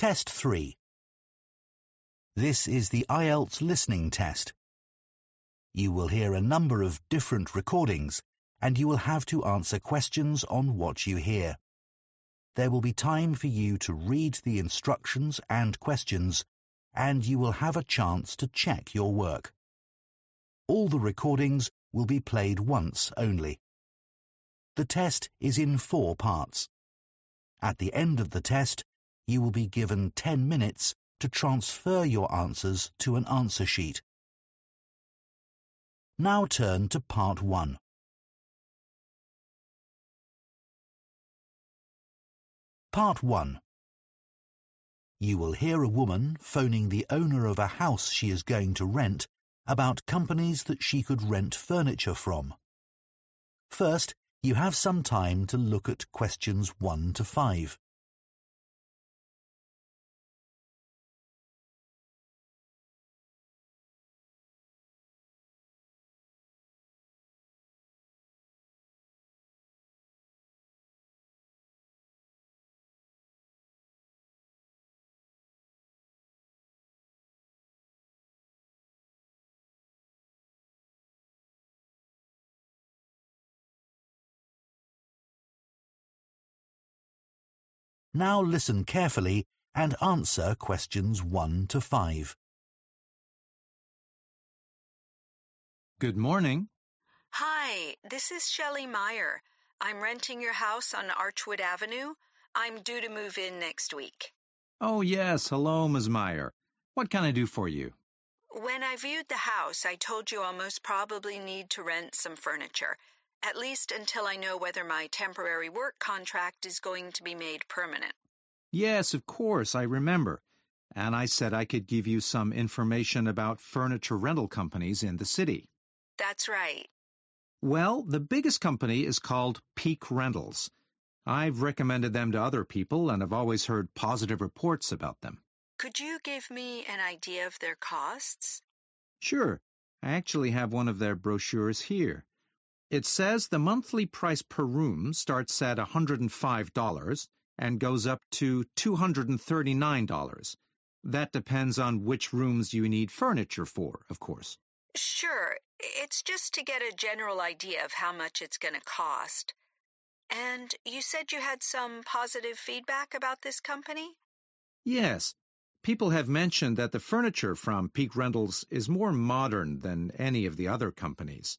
Test 3. This is the IELTS listening test. You will hear a number of different recordings and you will have to answer questions on what you hear. There will be time for you to read the instructions and questions and you will have a chance to check your work. All the recordings will be played once only. The test is in four parts. At the end of the test, you will be given 10 minutes to transfer your answers to an answer sheet. Now turn to part 1. Part 1. You will hear a woman phoning the owner of a house she is going to rent about companies that she could rent furniture from. First, you have some time to look at questions 1 to 5. Now listen carefully and answer questions 1 to 5. Good morning. Hi, this is Shelley Meyer. I'm renting your house on Archwood Avenue. I'm due to move in next week. Oh, yes. Hello, Ms. Meyer. What can I do for you? When I viewed the house, I told you I'll most probably need to rent some furniture, at least until I know whether my temporary work contract is going to be made permanent. Yes, of course, I remember. And I said I could give you some information about furniture rental companies in the city. That's right. Well, the biggest company is called Peak Rentals. I've recommended them to other people and have always heard positive reports about them. Could you give me an idea of their costs? Sure. I actually have one of their brochures here. It says the monthly price per room starts at $105 and goes up to $239. That depends on which rooms you need furniture for, of course. Sure. It's just to get a general idea of how much it's going to cost. And you said you had some positive feedback about this company? Yes. People have mentioned that the furniture from Peak Rentals is more modern than any of the other companies.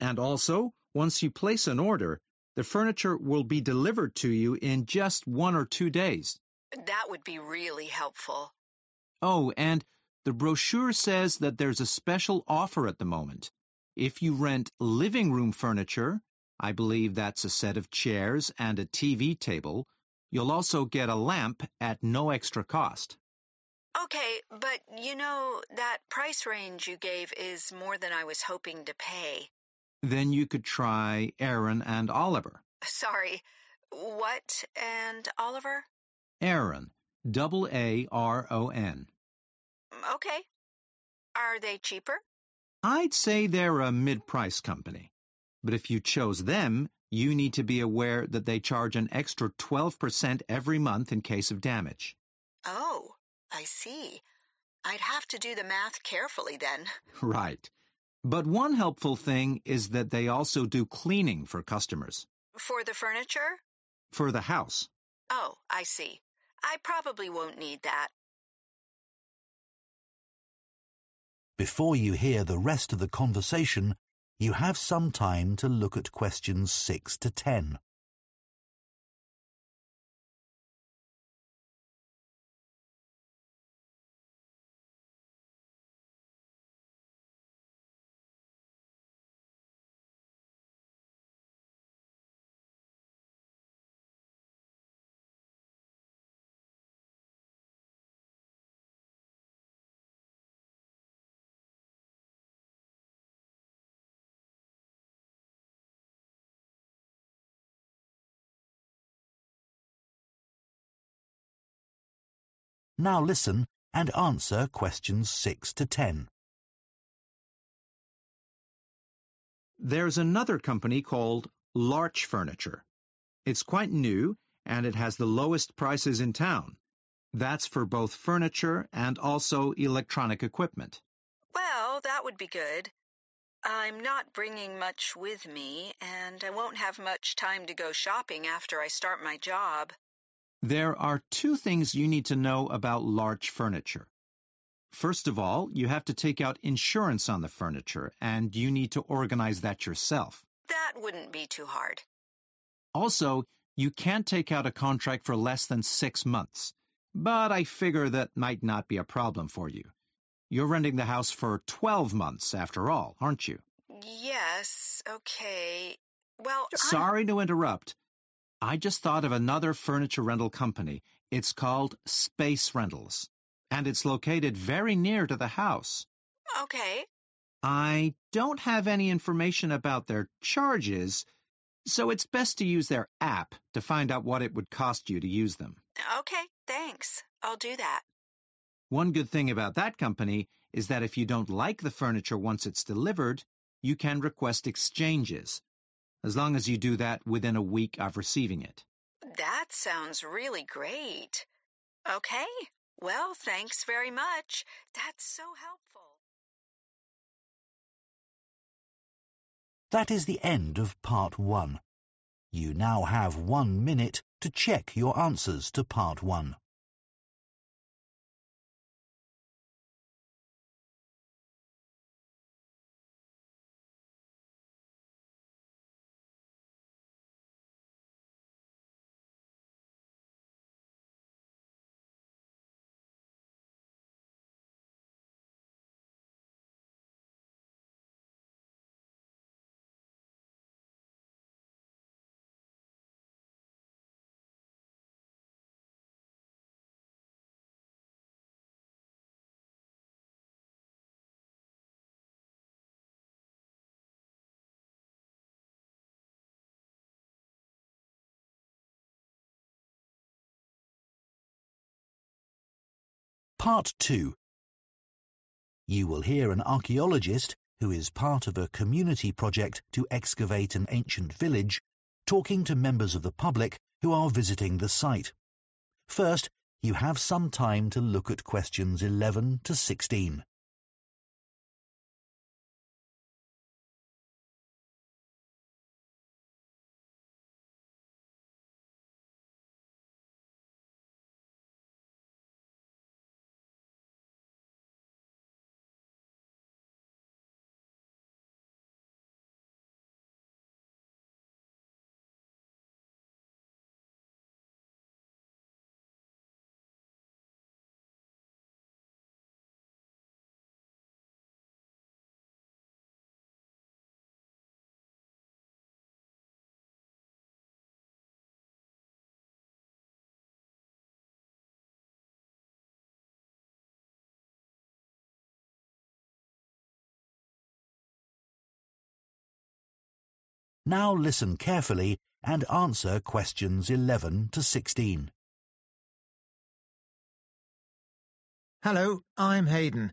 And also, once you place an order, the furniture will be delivered to you in just one or two days. That would be really helpful. Oh, and the brochure says that there's a special offer at the moment. If you rent living room furniture, I believe that's a set of chairs and a TV table, you'll also get a lamp at no extra cost. Okay, but you know, that price range you gave is more than I was hoping to pay. Then you could try Aaron and Oliver. Sorry, what and Oliver? Aaron, double A R O N. Okay. Are they cheaper? I'd say they're a mid-price company. But if you chose them, you need to be aware that they charge an extra 12% every month in case of damage. Oh, I see. I'd have to do the math carefully then. Right. But one helpful thing is that they also do cleaning for customers. For the furniture? For the house. Oh, I see. I probably won't need that. Before you hear the rest of the conversation, you have some time to look at questions 6 to 10. Now listen and answer questions 6 to 10. There's another company called Larch Furniture. It's quite new and it has the lowest prices in town. That's for both furniture and also electronic equipment. Well, that would be good. I'm not bringing much with me, and I won't have much time to go shopping after I start my job. There are two things you need to know about Larch furniture. First of all, you have to take out insurance on the furniture, and you need to organize that yourself. That wouldn't be too hard. Also, you can't take out a contract for less than six months, but I figure that might not be a problem for you. You're renting the house for 12 months after all, aren't you? Yes, okay. Well, I'm- Sorry to interrupt. I just thought of another furniture rental company. It's called Space Rentals, and it's located very near to the house. okay. I don't have any information about their charges, so it's best to use their app to find out what it would cost you to use them. Okay, thanks. I'll do that. One good thing about that company is that if you don't like the furniture once it's delivered, you can request exchanges, as long as you do that within a week of receiving it. That sounds really great. Okay. Well, thanks very much. That's so helpful. That is the end of part one. You now have one minute to check your answers to part one. Part 2 You will hear an archaeologist who is part of a community project to excavate an ancient village talking to members of the public who are visiting the site. First, you have some time to look at questions 11 to 16. Now listen carefully and answer questions 11 to 16. Hello, I'm Hayden.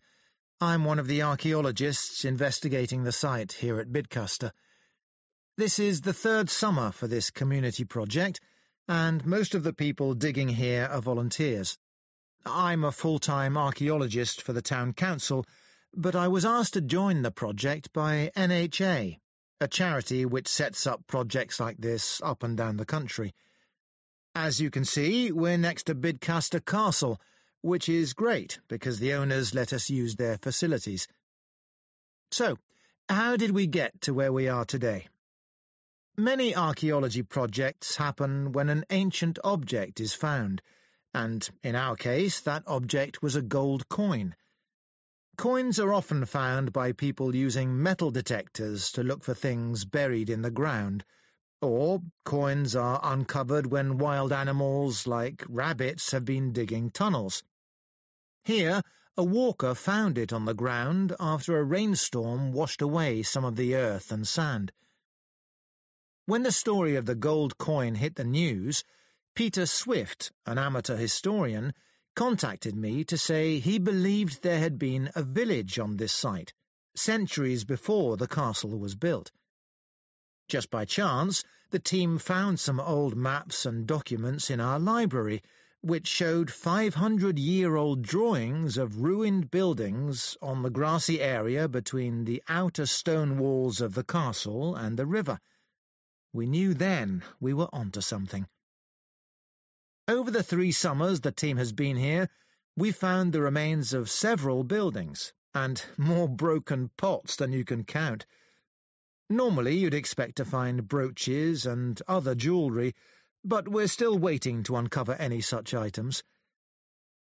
I'm one of the archaeologists investigating the site here at Bidcaster. This is the third summer for this community project, and most of the people digging here are volunteers. I'm a full-time archaeologist for the town council, but I was asked to join the project by NHA, a charity which sets up projects like this up and down the country. As you can see, we're next to Bidcaster Castle, which is great because the owners let us use their facilities. So, how did we get to where we are today? Many archaeology projects happen when an ancient object is found, and in our case, that object was a gold coin. Coins are often found by people using metal detectors to look for things buried in the ground, or coins are uncovered when wild animals like rabbits have been digging tunnels. Here, a walker found it on the ground after a rainstorm washed away some of the earth and sand. When the story of the gold coin hit the news, Peter Swift, an amateur historian, contacted me to say he believed there had been a village on this site, centuries before the castle was built. Just by chance, the team found some old maps and documents in our library, which showed 500 year old drawings of ruined buildings on the grassy area between the outer stone walls of the castle and the river. We knew then we were onto something. Over the three summers the team has been here, we found the remains of several buildings, and more broken pots than you can count. Normally you'd expect to find brooches and other jewellery, but we're still waiting to uncover any such items.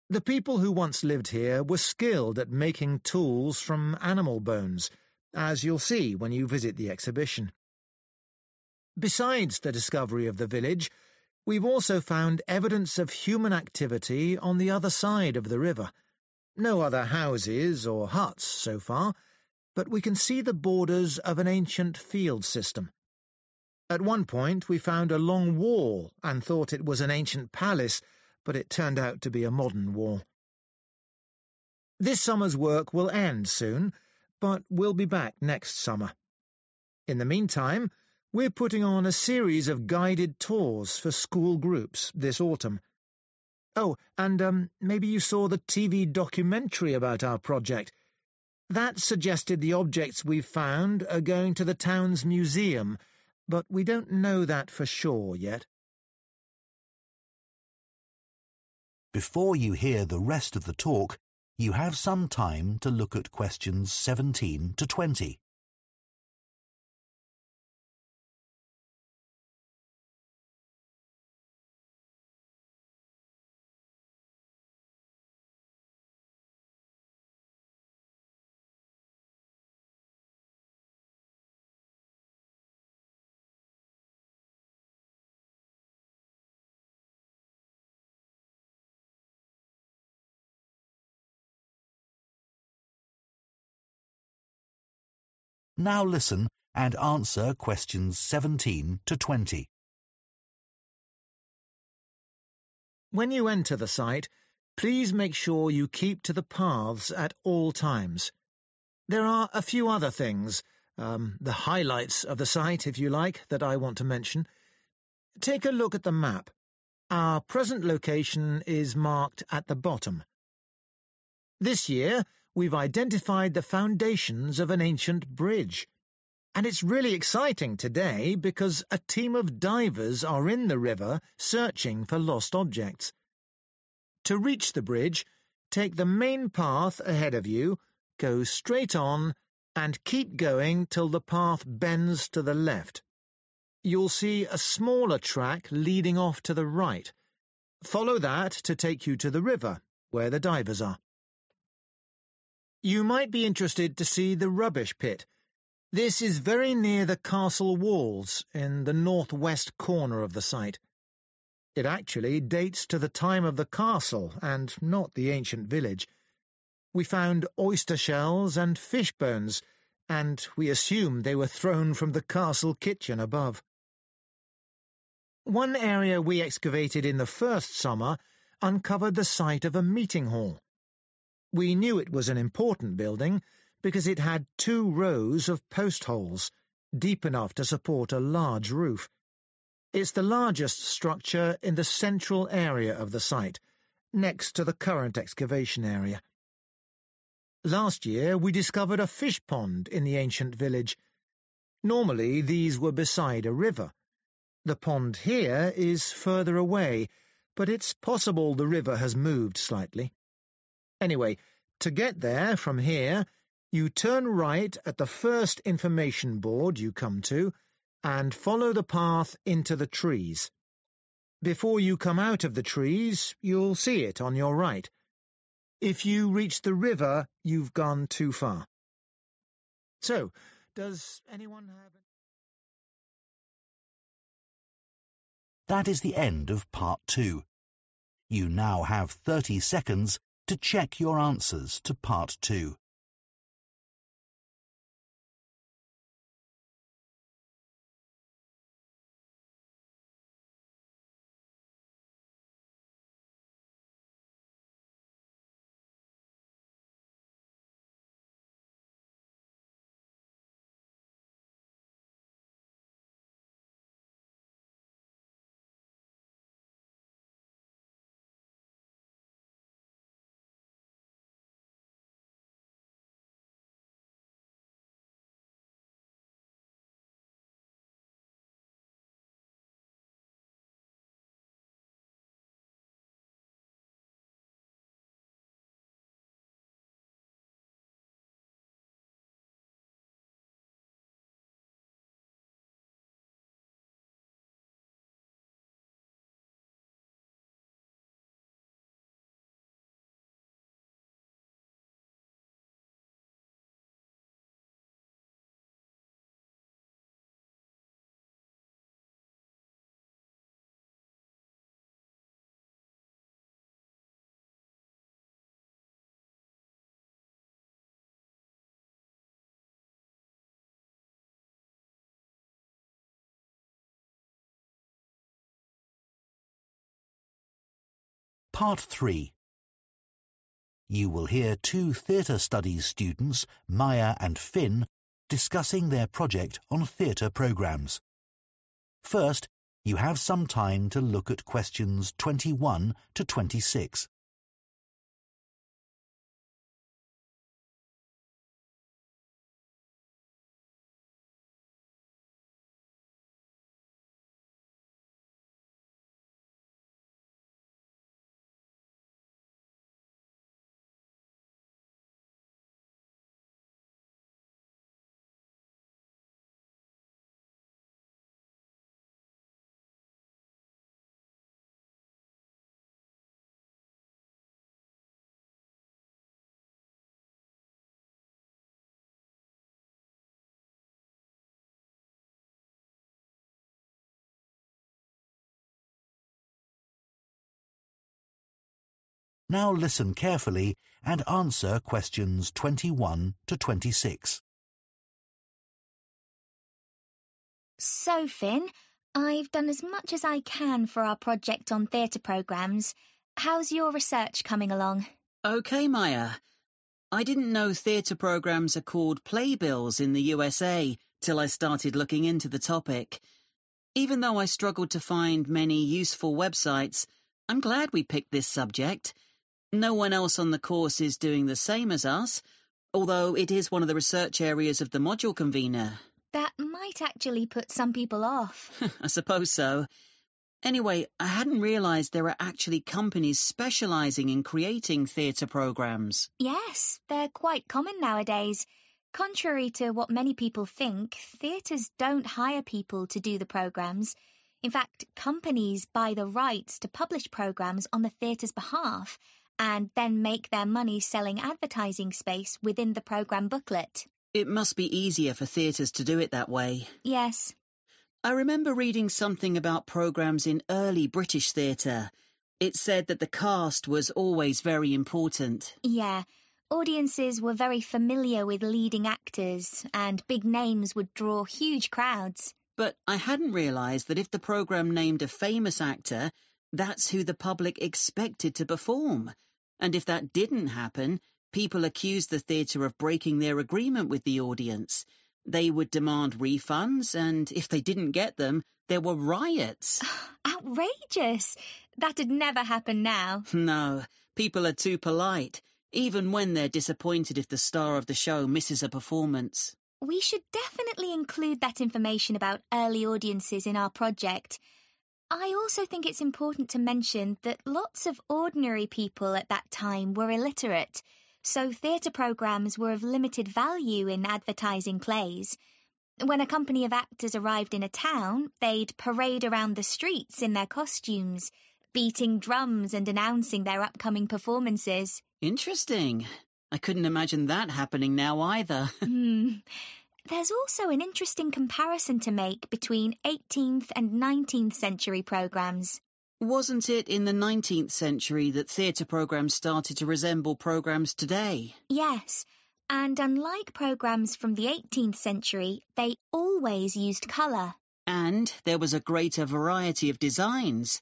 The people who once lived here were skilled at making tools from animal bones, as you'll see when you visit the exhibition. Besides the discovery of the village, we've also found evidence of human activity on the other side of the river. No other houses or huts so far, but we can see the borders of an ancient field system. At one point we found a long wall and thought it was an ancient palace, but it turned out to be a modern wall. This summer's work will end soon, but we'll be back next summer. In the meantime, we're putting on a series of guided tours for school groups this autumn. Oh, and um, maybe you saw the TV documentary about our project. That suggested the objects we've found are going to the town's museum, but we don't know that for sure yet. Before you hear the rest of the talk, you have some time to look at questions 17 to 20. Now listen and answer questions 17 to 20. When you enter the site, please make sure you keep to the paths at all times. There are a few other things, um, the highlights of the site, if you like, that I want to mention. Take a look at the map. Our present location is marked at the bottom. This year, we've identified the foundations of an ancient bridge. And it's really exciting today because a team of divers are in the river searching for lost objects. To reach the bridge, take the main path ahead of you, go straight on, and keep going till the path bends to the left. You'll see a smaller track leading off to the right. Follow that to take you to the river, where the divers are. You might be interested to see the rubbish pit. This is very near the castle walls in the northwest corner of the site. It actually dates to the time of the castle and not the ancient village. We found oyster shells and fish bones, and we assumed they were thrown from the castle kitchen above. One area we excavated in the first summer uncovered the site of a meeting hall. We knew it was an important building because it had two rows of post holes, deep enough to support a large roof. It's the largest structure in the central area of the site, next to the current excavation area. Last year we discovered a fish pond in the ancient village. Normally these were beside a river. The pond here is further away, but it's possible the river has moved slightly. Anyway, to get there from here, you turn right at the first information board you come to and follow the path into the trees. Before you come out of the trees, you'll see it on your right. If you reach the river, you've gone too far. So, does anyone have... That is the end of part two. You now have 30 seconds to check your answers to part two. Part 3 You will hear two theatre studies students, Maya and Finn, discussing their project on theatre programmes. First, you have some time to look at questions 21 to 26. Now listen carefully and answer questions 21 to 26. So, Finn, I've done as much as I can for our project on theatre programmes. How's your research coming along? OK, Maya. I didn't know theatre programmes are called playbills in the USA till I started looking into the topic. Even though I struggled to find many useful websites, I'm glad we picked this subject. No one else on the course is doing the same as us, although it is one of the research areas of the module convener. That might actually put some people off. I suppose so. Anyway, I hadn't realised there are actually companies specialising in creating theatre programmes. Yes, they're quite common nowadays. Contrary to what many people think, theatres don't hire people to do the programmes. In fact, companies buy the rights to publish programmes on the theatre's behalf and then make their money selling advertising space within the programme booklet. It must be easier for theatres to do it that way. Yes. I remember reading something about programmes in early British theatre. It said that the cast was always very important. Yeah. Audiences were very familiar with leading actors, and big names would draw huge crowds. But I hadn't realised that if the programme named a famous actor, that's who the public expected to perform. And if that didn't happen, people accused the theatre of breaking their agreement with the audience. They would demand refunds, and if they didn't get them, there were riots. Outrageous! That'd never happen now. No, people are too polite, even when they're disappointed if the star of the show misses a performance. We should definitely include that information about early audiences in our project. I also think it's important to mention that lots of ordinary people at that time were illiterate, so theatre programmes were of limited value in advertising plays. When a company of actors arrived in a town, they'd parade around the streets in their costumes, beating drums and announcing their upcoming performances. Interesting. I couldn't imagine that happening now either. hmm. There's also an interesting comparison to make between 18th and 19th century programmes. Wasn't it in the 19th century that theatre programmes started to resemble programmes today? Yes, and unlike programmes from the 18th century, they always used colour. And there was a greater variety of designs.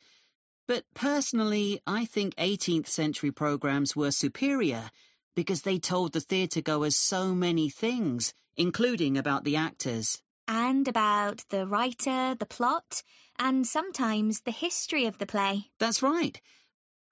But personally, I think 18th century programmes were superior because they told the theatre goers so many things, including about the actors. And about the writer, the plot, and sometimes the history of the play. That's right.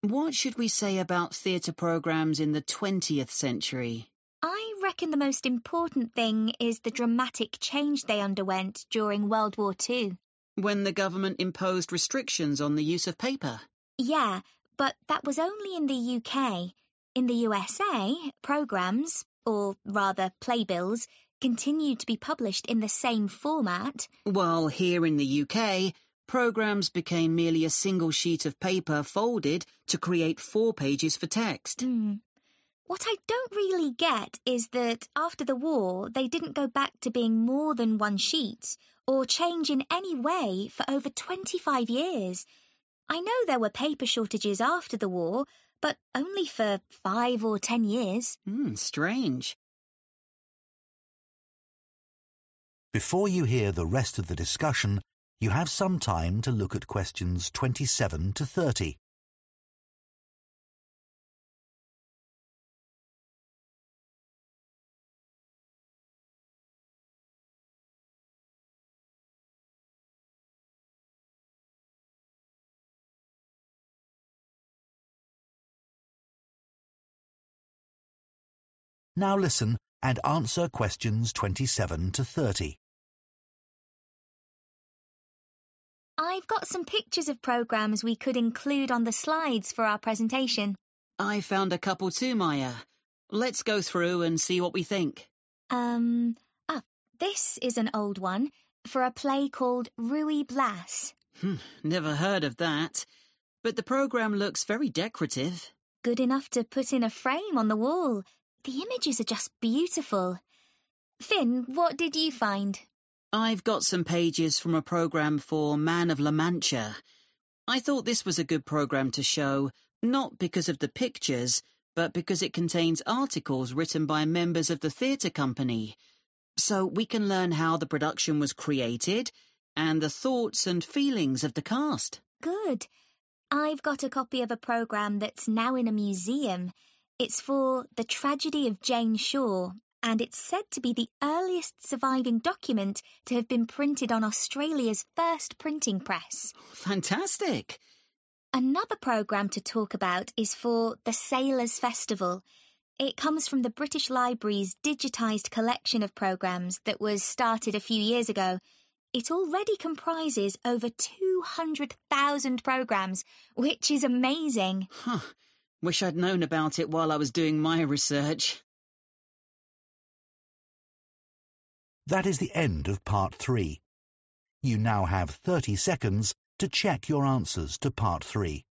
What should we say about theatre programmes in the 20th century? I reckon the most important thing is the dramatic change they underwent during World War II. When the government imposed restrictions on the use of paper? Yeah, but that was only in the UK. In the USA, programmes, or rather playbills, continued to be published in the same format. While here in the UK, programmes became merely a single sheet of paper folded to create four pages for text. Mm. What I don't really get is that after the war, they didn't go back to being more than one sheet or change in any way for over 25 years. I know there were paper shortages after the war, but only for five or ten years. Hmm, strange. Before you hear the rest of the discussion, you have some time to look at questions 27 to 30. Now listen and answer questions 27 to 30. I've got some pictures of programs we could include on the slides for our presentation. I found a couple too, Maya. Let's go through and see what we think. Um, ah, this is an old one for a play called Ruy Blas. Hmm, never heard of that. But the programme looks very decorative. Good enough to put in a frame on the wall. The images are just beautiful. Finn, what did you find? I've got some pages from a programme for Man of La Mancha. I thought this was a good programme to show, not because of the pictures, but because it contains articles written by members of the theatre company. So we can learn how the production was created and the thoughts and feelings of the cast. Good. I've got a copy of a programme that's now in a museum. It's for The Tragedy of Jane Shore, and it's said to be the earliest surviving document to have been printed on Australia's first printing press. Fantastic! Another programme to talk about is for the Sailors Festival. It comes from the British Library's digitised collection of programmes that was started a few years ago. It already comprises over 200,000 programmes, which is amazing. Huh. Wish I'd known about it while I was doing my research. That is the end of part three. You now have 30 seconds to check your answers to part three.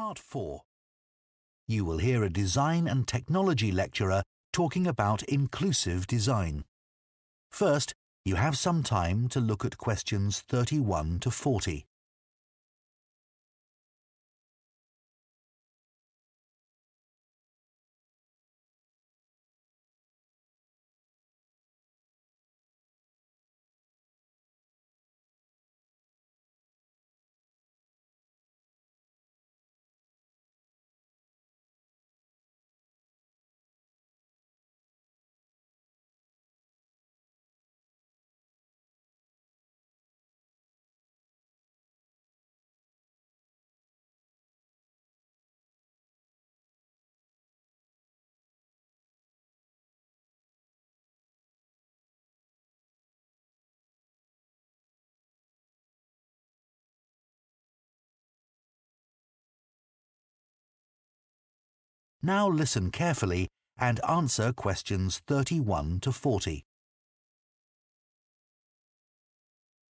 Part 4 You will hear a design and technology lecturer talking about inclusive design. First, you have some time to look at questions 31 to 40. Now listen carefully and answer questions 31 to 40.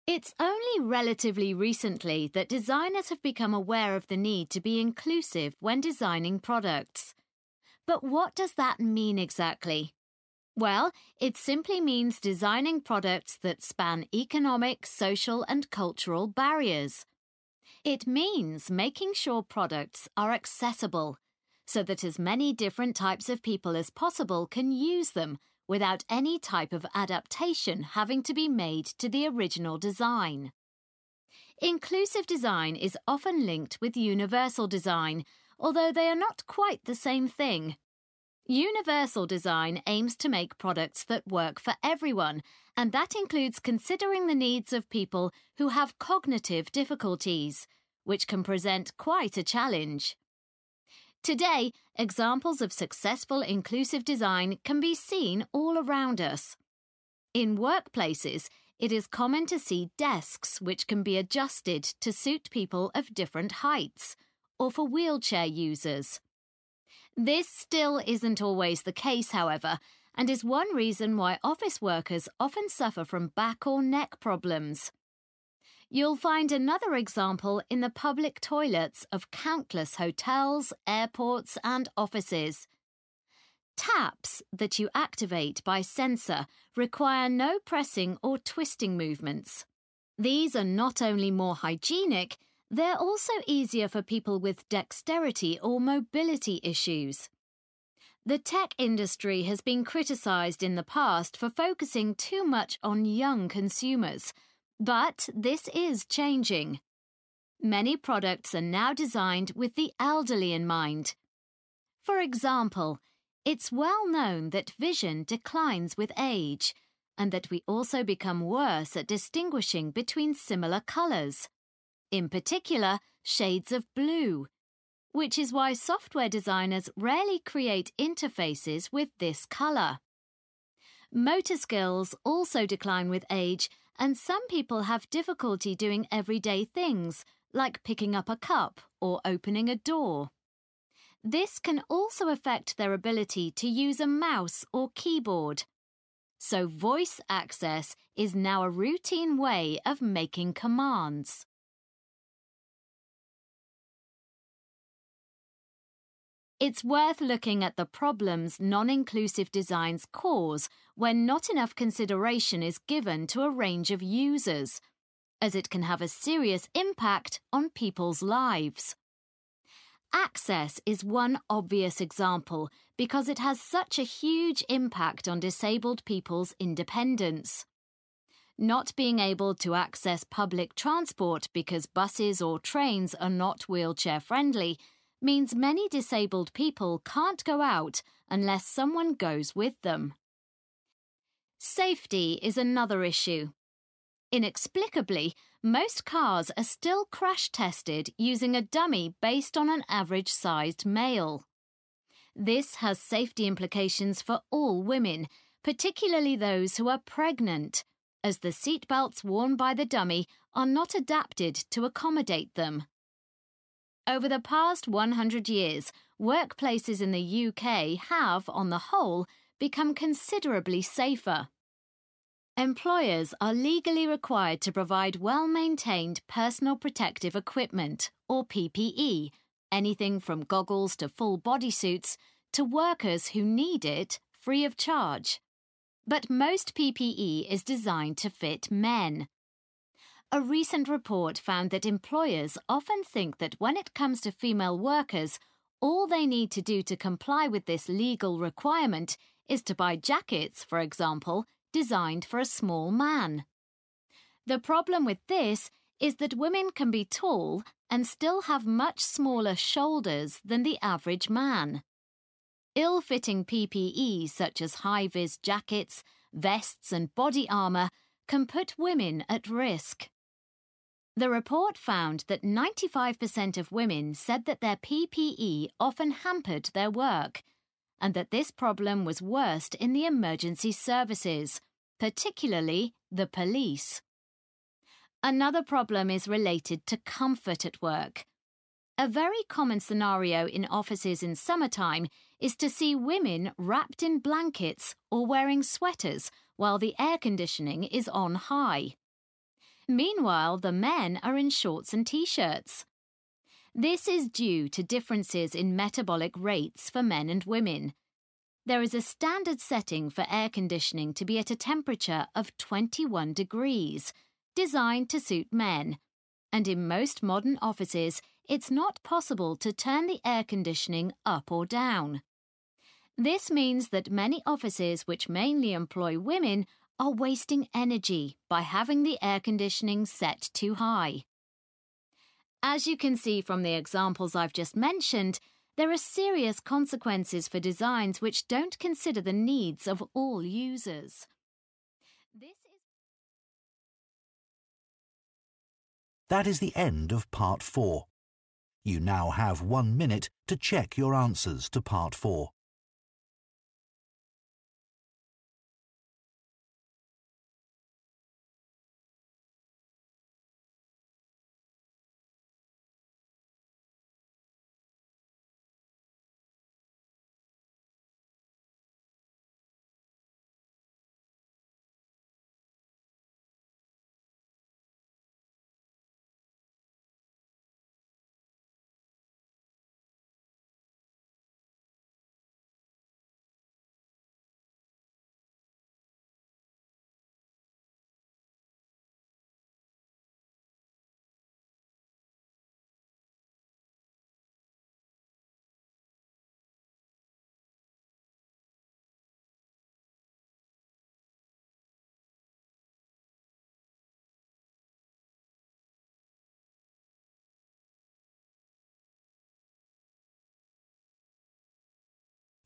It's only relatively recently that designers have become aware of the need to be inclusive when designing products. But what does that mean exactly? Well, it simply means designing products that span economic, social, and cultural barriers. It means making sure products are accessible so that as many different types of people as possible can use them without any type of adaptation having to be made to the original design. Inclusive design is often linked with universal design, although they are not quite the same thing. Universal design aims to make products that work for everyone, and that includes considering the needs of people who have cognitive difficulties, which can present quite a challenge. Today, examples of successful inclusive design can be seen all around us. In workplaces, it is common to see desks which can be adjusted to suit people of different heights, or for wheelchair users. This still isn't always the case, however, and is one reason why office workers often suffer from back or neck problems. You'll find another example in the public toilets of countless hotels, airports, and offices. Taps that you activate by sensor require no pressing or twisting movements. These are not only more hygienic, they're also easier for people with dexterity or mobility issues. The tech industry has been criticised in the past for focusing too much on young consumers but this is changing. Many products are now designed with the elderly in mind. For example, it's well known that vision declines with age and that we also become worse at distinguishing between similar colours, in particular, shades of blue, which is why software designers rarely create interfaces with this colour. Motor skills also decline with age, and some people have difficulty doing everyday things, like picking up a cup or opening a door. This can also affect their ability to use a mouse or keyboard. So, voice access is now a routine way of making commands. It's worth looking at the problems non inclusive designs cause when not enough consideration is given to a range of users, as it can have a serious impact on people's lives. Access is one obvious example because it has such a huge impact on disabled people's independence. Not being able to access public transport because buses or trains are not wheelchair friendly means many disabled people can't go out unless someone goes with them. Safety is another issue. Inexplicably, most cars are still crash tested using a dummy based on an average sized male. This has safety implications for all women, particularly those who are pregnant, as the seatbelts worn by the dummy are not adapted to accommodate them. Over the past 100 years, workplaces in the UK have, on the whole, become considerably safer. Employers are legally required to provide well maintained personal protective equipment, or PPE, anything from goggles to full bodysuits, to workers who need it free of charge. But most PPE is designed to fit men. A recent report found that employers often think that when it comes to female workers, all they need to do to comply with this legal requirement is to buy jackets, for example, designed for a small man. The problem with this is that women can be tall and still have much smaller shoulders than the average man. Ill fitting PPE such as high vis jackets, vests, and body armour can put women at risk. The report found that 95% of women said that their PPE often hampered their work, and that this problem was worst in the emergency services, particularly the police. Another problem is related to comfort at work. A very common scenario in offices in summertime is to see women wrapped in blankets or wearing sweaters while the air conditioning is on high. Meanwhile, the men are in shorts and t shirts. This is due to differences in metabolic rates for men and women. There is a standard setting for air conditioning to be at a temperature of 21 degrees, designed to suit men. And in most modern offices, it's not possible to turn the air conditioning up or down. This means that many offices which mainly employ women are wasting energy by having the air conditioning set too high. As you can see from the examples I've just mentioned, there are serious consequences for designs which don't consider the needs of all users. This is That is the end of part four. You now have one minute to check your answers to part four.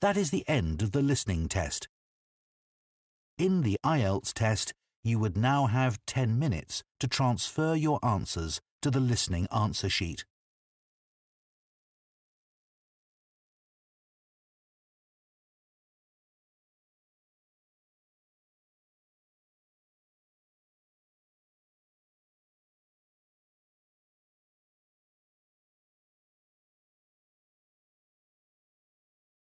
That is the end of the listening test. In the IELTS test, you would now have 10 minutes to transfer your answers to the listening answer sheet.